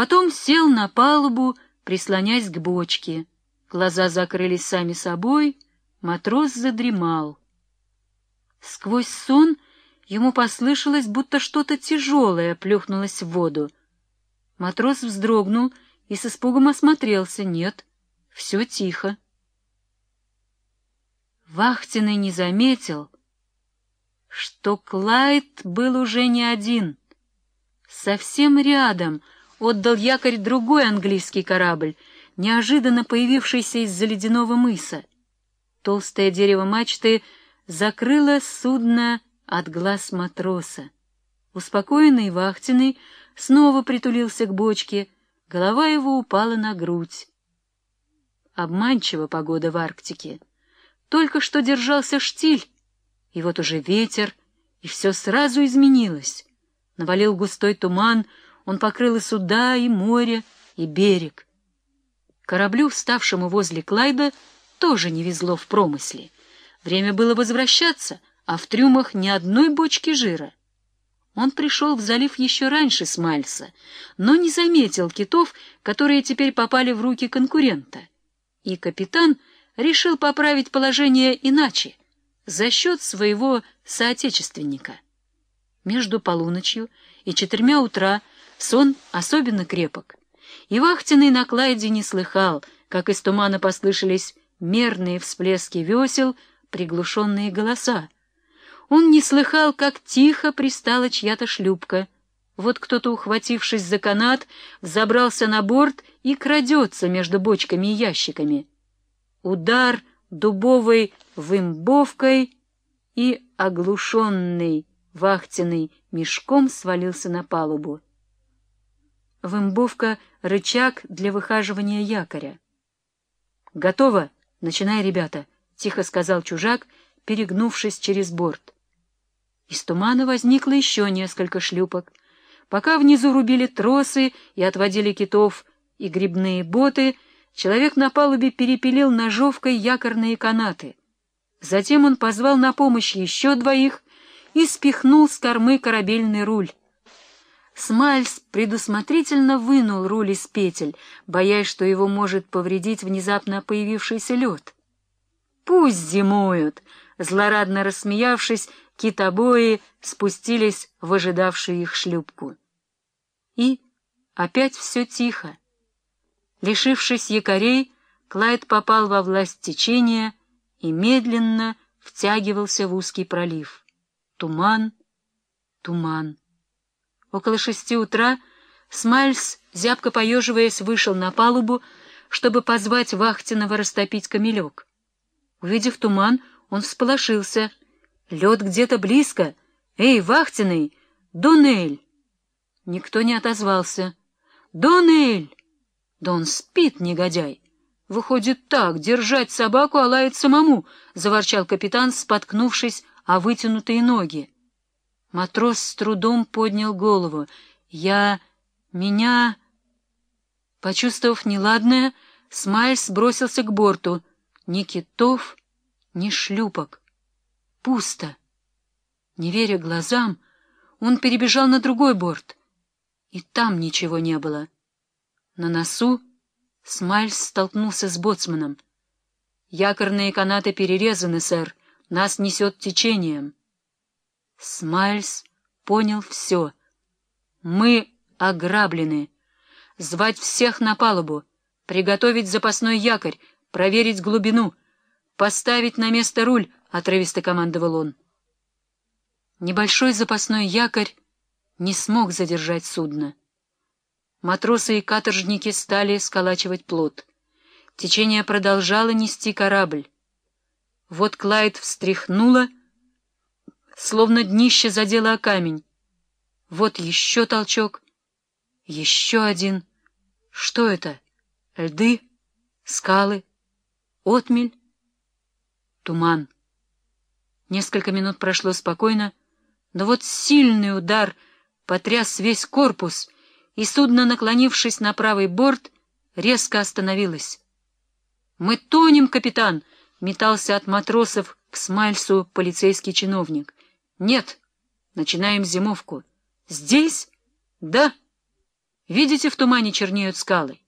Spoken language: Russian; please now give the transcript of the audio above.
Потом сел на палубу, прислонясь к бочке. Глаза закрылись сами собой, матрос задремал. Сквозь сон ему послышалось, будто что-то тяжелое плюхнулось в воду. Матрос вздрогнул и с испугом осмотрелся. Нет, все тихо. Вахтенный не заметил, что Клайд был уже не один. Совсем рядом отдал якорь другой английский корабль, неожиданно появившийся из-за ледяного мыса. Толстое дерево мачты закрыло судно от глаз матроса. Успокоенный вахтенный снова притулился к бочке, голова его упала на грудь. Обманчива погода в Арктике. Только что держался штиль, и вот уже ветер, и все сразу изменилось. Навалил густой туман, он покрыл и суда, и море, и берег. Кораблю, вставшему возле Клайда, тоже не везло в промысле. Время было возвращаться, а в трюмах ни одной бочки жира. Он пришел в залив еще раньше Смальса, но не заметил китов, которые теперь попали в руки конкурента. И капитан решил поправить положение иначе, за счет своего соотечественника. Между полуночью и четырьмя утра сон особенно крепок, и вахтенный на Клайде не слыхал, как из тумана послышались мерные всплески весел, приглушенные голоса. Он не слыхал, как тихо пристала чья-то шлюпка. Вот кто-то, ухватившись за канат, взобрался на борт и крадется между бочками и ящиками. Удар дубовой вымбовкой и, оглушенный вахтенный мешком, свалился на палубу. Вымбовка — рычаг для выхаживания якоря. «Готово! Начинай, ребята!» — тихо сказал чужак, перегнувшись через борт. Из тумана возникло еще несколько шлюпок. Пока внизу рубили тросы и отводили китов и грибные боты — Человек на палубе перепилил ножовкой якорные канаты. Затем он позвал на помощь еще двоих и спихнул с кормы корабельный руль. Смальс предусмотрительно вынул руль из петель, боясь, что его может повредить внезапно появившийся лед. «Пусть зимуют!» Злорадно рассмеявшись, китобои спустились в ожидавшую их шлюпку. И опять все тихо. Лишившись якорей, Клайд попал во власть течения и медленно втягивался в узкий пролив. Туман, туман. Около шести утра Смальс, зябко поеживаясь, вышел на палубу, чтобы позвать Вахтинова растопить камелек. Увидев туман, он всполошился. Лед где-то близко. «Эй, Вахтиный! Дунель!» Никто не отозвался. «Дунель!» Да он спит, негодяй. Выходит так, держать собаку, а лаять самому, — заворчал капитан, споткнувшись о вытянутые ноги. Матрос с трудом поднял голову. Я... меня... Почувствовав неладное, Смайльс бросился к борту. Ни китов, ни шлюпок. Пусто. Не веря глазам, он перебежал на другой борт. И там ничего не было. На носу Смайльс столкнулся с боцманом. «Якорные канаты перерезаны, сэр. Нас несет течением». Смайльс понял все. «Мы ограблены. Звать всех на палубу, приготовить запасной якорь, проверить глубину, поставить на место руль», — отрывисто командовал он. Небольшой запасной якорь не смог задержать судно. Матросы и каторжники стали сколачивать плот. Течение продолжало нести корабль. Вот Клайд встряхнула, словно днище задело о камень. Вот еще толчок, еще один. Что это? Льды? Скалы? Отмель? Туман. Несколько минут прошло спокойно, но вот сильный удар потряс весь корпус — и судно, наклонившись на правый борт, резко остановилось. «Мы тонем, капитан!» — метался от матросов к Смальсу полицейский чиновник. «Нет, начинаем зимовку». «Здесь?» «Да». Видите, в тумане чернеют скалы?